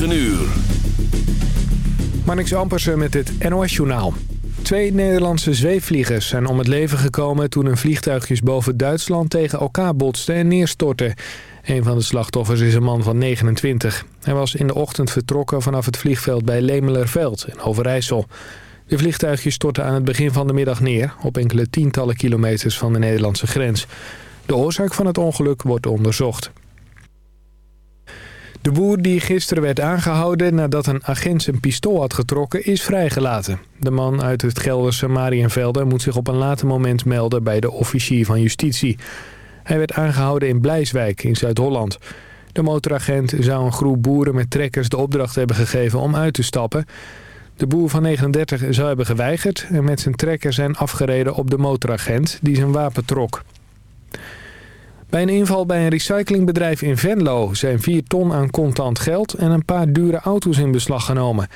9 uur. Marnix met het NOS-journaal. Twee Nederlandse zweefvliegers zijn om het leven gekomen... toen een vliegtuigjes boven Duitsland tegen elkaar botsten en neerstortten. Een van de slachtoffers is een man van 29. Hij was in de ochtend vertrokken vanaf het vliegveld bij Lemelerveld in Overijssel. De vliegtuigjes stortten aan het begin van de middag neer... op enkele tientallen kilometers van de Nederlandse grens. De oorzaak van het ongeluk wordt onderzocht. De boer die gisteren werd aangehouden nadat een agent zijn pistool had getrokken is vrijgelaten. De man uit het Gelderse Marienvelde moet zich op een later moment melden bij de officier van justitie. Hij werd aangehouden in Blijswijk in Zuid-Holland. De motoragent zou een groep boeren met trekkers de opdracht hebben gegeven om uit te stappen. De boer van 39 zou hebben geweigerd en met zijn trekker zijn afgereden op de motoragent die zijn wapen trok. Bij een inval bij een recyclingbedrijf in Venlo zijn 4 ton aan contant geld en een paar dure auto's in beslag genomen.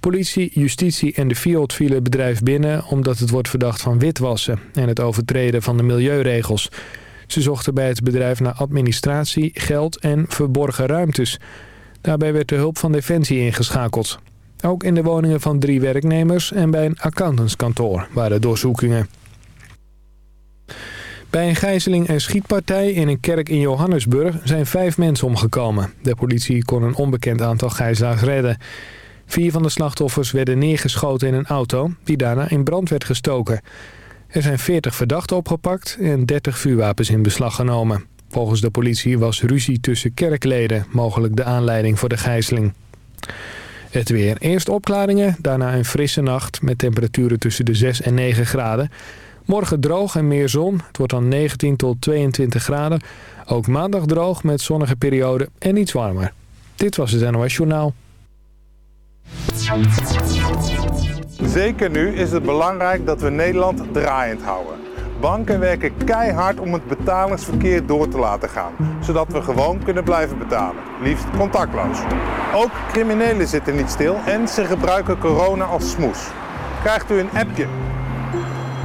Politie, justitie en de Fiat vielen het bedrijf binnen omdat het wordt verdacht van witwassen en het overtreden van de milieuregels. Ze zochten bij het bedrijf naar administratie, geld en verborgen ruimtes. Daarbij werd de hulp van Defensie ingeschakeld. Ook in de woningen van drie werknemers en bij een accountantskantoor waren doorzoekingen. Bij een gijzeling en schietpartij in een kerk in Johannesburg zijn vijf mensen omgekomen. De politie kon een onbekend aantal gijzelaars redden. Vier van de slachtoffers werden neergeschoten in een auto die daarna in brand werd gestoken. Er zijn 40 verdachten opgepakt en 30 vuurwapens in beslag genomen. Volgens de politie was ruzie tussen kerkleden mogelijk de aanleiding voor de gijzeling. Het weer. Eerst opklaringen, daarna een frisse nacht met temperaturen tussen de 6 en 9 graden. Morgen droog en meer zon. Het wordt dan 19 tot 22 graden. Ook maandag droog met zonnige perioden en iets warmer. Dit was het NOS Journaal. Zeker nu is het belangrijk dat we Nederland draaiend houden. Banken werken keihard om het betalingsverkeer door te laten gaan, zodat we gewoon kunnen blijven betalen, liefst contactloos. Ook criminelen zitten niet stil en ze gebruiken corona als smoes. Krijgt u een appje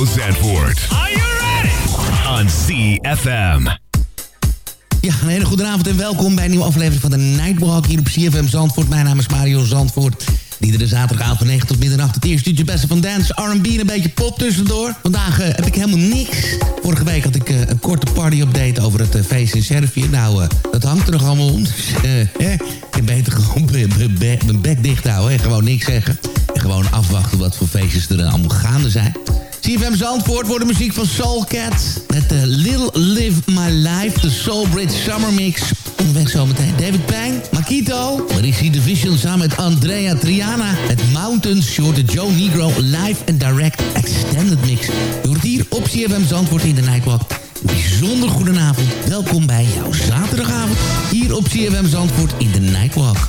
Radio Zandvoort. Are you ready? On CFM. Ja, een hele goede avond en welkom bij een nieuwe aflevering van de Nightwalk hier op CFM Zandvoort. Mijn naam is Mario Zandvoort. Iedere zaterdagavond van 9 tot middernacht het eerste uurtje beste van dance, R&B en een beetje pop tussendoor. Vandaag uh, heb ik helemaal niks. Vorige week had ik uh, een korte party-update over het uh, feest in Servië. Nou, dat hangt er nog allemaal om. Dus, eh, ik heb beter gewoon mijn bek dicht houden en gewoon niks zeggen. En gewoon afwachten wat voor feestjes er allemaal gaande zijn. CFM Zandvoort wordt de muziek van Soul Cat. Met de Little Live My Life, de Soul Bridge Summer Mix. Onderweg zometeen David Pijn, Makito, Marissi Division samen met Andrea Triana. Het Mountains Short, de Joe Negro Live and Direct Extended Mix. Je hoort hier op CFM Zandvoort in de Nightwalk. Bijzonder goedenavond. Welkom bij jouw zaterdagavond. Hier op CFM Zandvoort in de Nightwalk.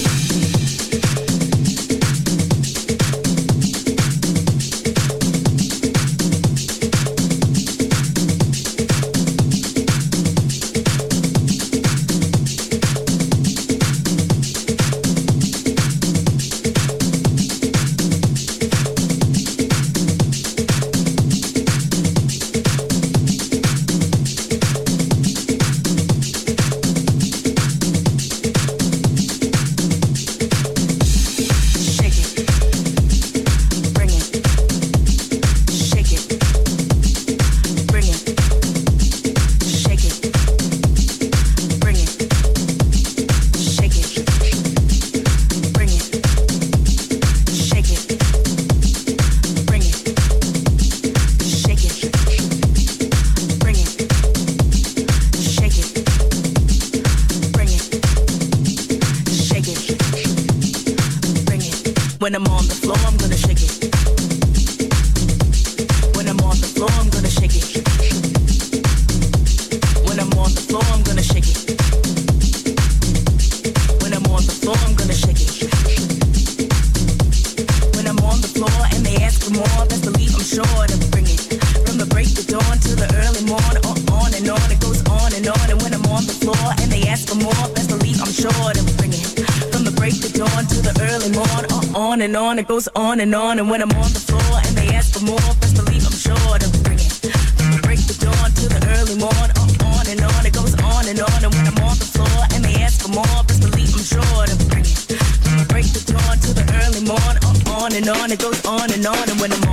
and on, it goes on and on. And when I'm on the floor and they ask for more, best believe I'm sure to bring it. From the break the dawn to the early morn, oh, on and on, it goes on and on. And when I'm on the floor and they ask for more, best believe I'm sure to bring it. From the break the dawn to the early morn, oh, on and on, it goes on and on. And when I'm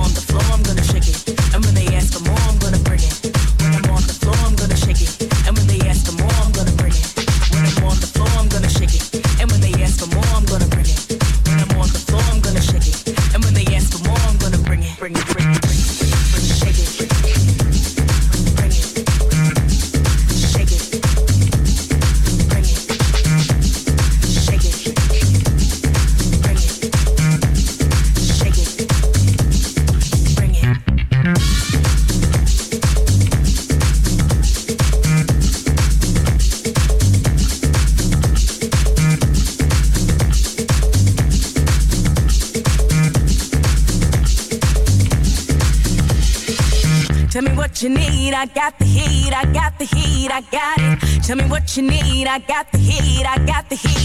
Tell me what you need. I got the heat. I got the heat.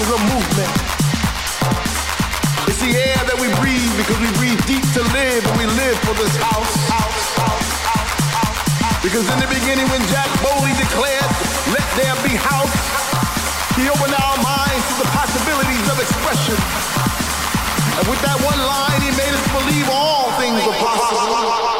Is a movement. It's the air that we breathe because we breathe deep to live and we live for this house. Because in the beginning when Jack boldly declared, let there be house, he opened our minds to the possibilities of expression. And with that one line, he made us believe all things are possible.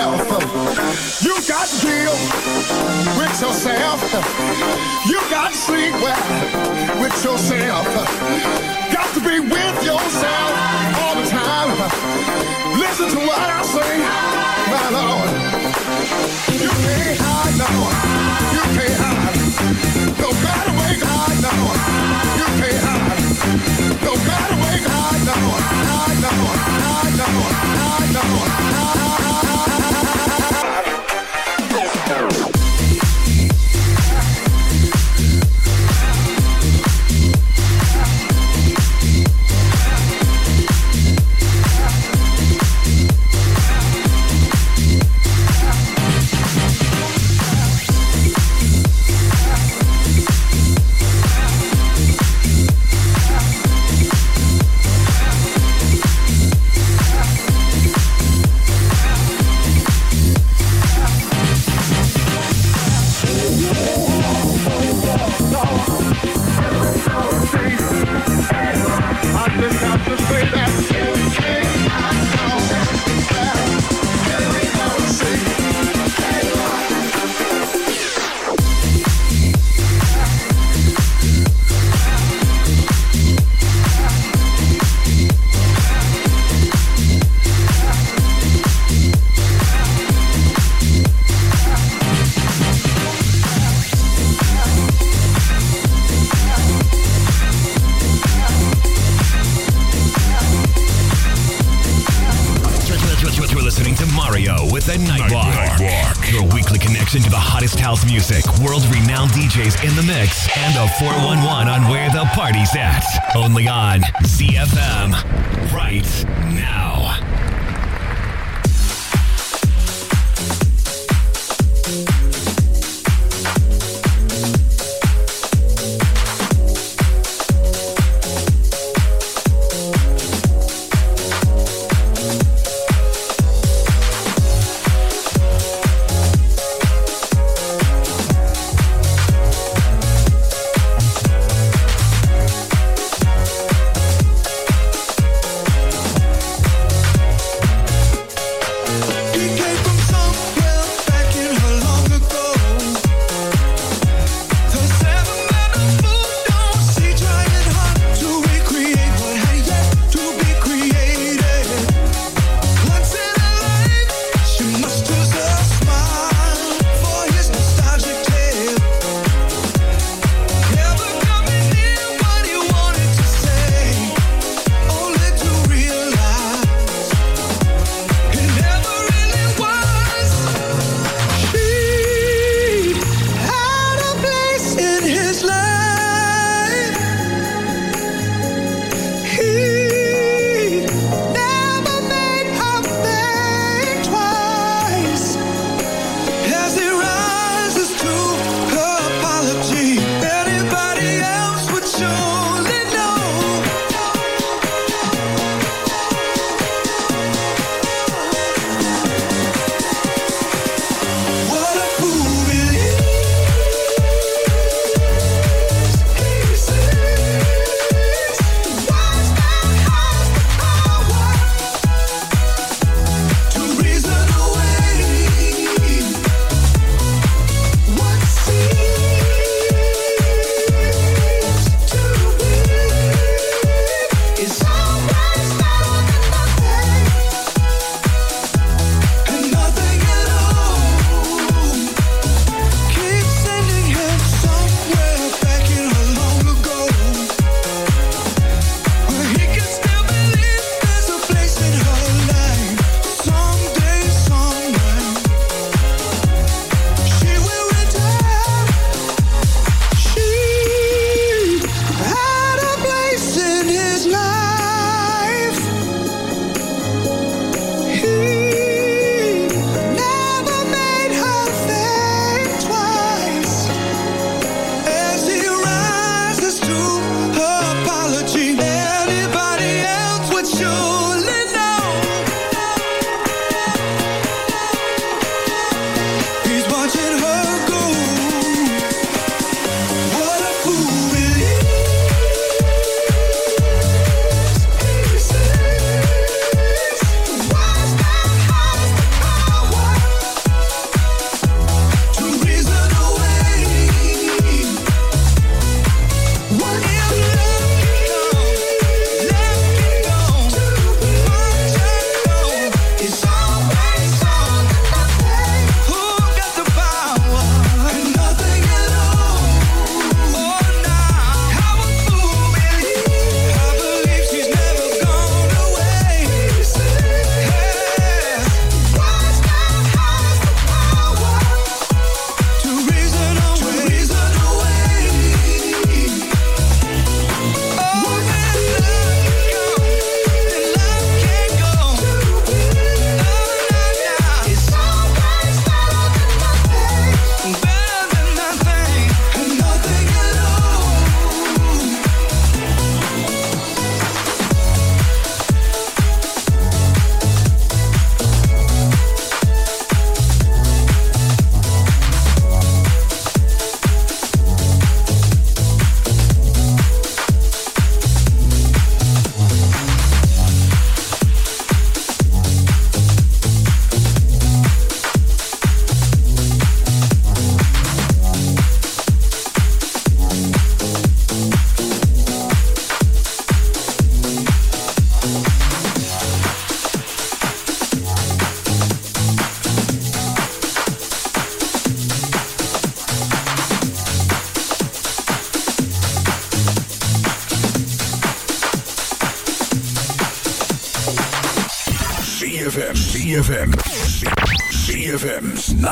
Yourself. You got to deal with yourself. You got to sleep well with yourself. Got to be with yourself all the time. Listen to what I say, my Lord. You can't hide now. You can't hide. No matter where you hide now. You can't hide. No matter where you hide now. Party's at. Only on ZFM. Right now.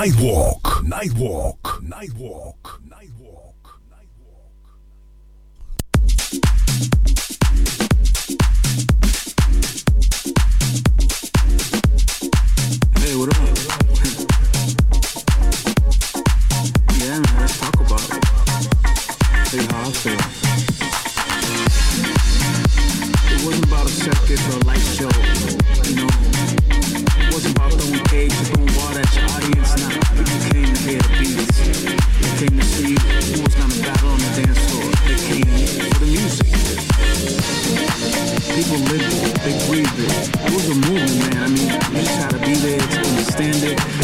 sidewalk.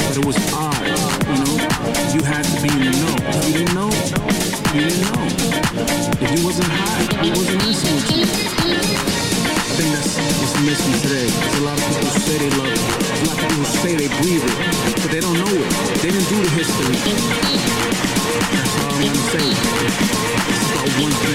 But it was art, you know. You had to be in the know. You didn't know, you didn't know. If you wasn't hot, you wasn't listening to it. I think that's what's missing today. A lot of people say they love it. A lot of people say they breathe it, but they don't know it. They didn't do the history. That's all I'm gonna say. It's about one thing.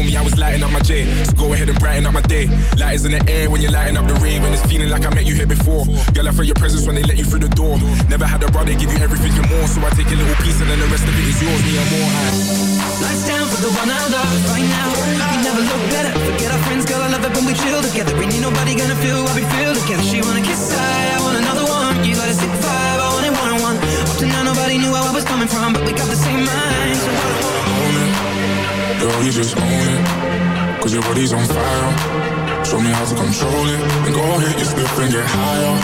Saw me, I was lighting up my J. So go ahead and brighten up my day. Light is in the air when you're lighting up the rave. and it's feeling like I met you here before. Girl, I felt your presence when they let you through the door. Never had a brother give you everything and more. So I take a little piece and then the rest of it is yours, me and more. Lights down for the one I love right now. We never look better. Forget our friends, girl. I love it when we chill together. Ain't nobody gonna feel what we feel together. She wanna kiss I, I want another one. You got a sick vibe, I want it one on one. Up to now, nobody knew where I was coming from, but we got the same mind. So girl, you just own it. Cause your body's on fire. Show me how to control it. And go ahead, you slip and get higher.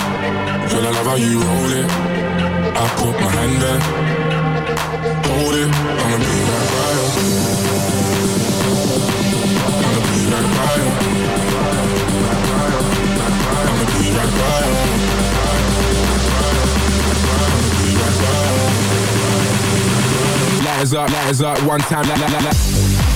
Girl, I love how you roll it. I put my hand there. Hold it, I'ma be by you. I'ma be by you. I'ma be right by you. Lighters up, lighters up, one time. La, la, la, la.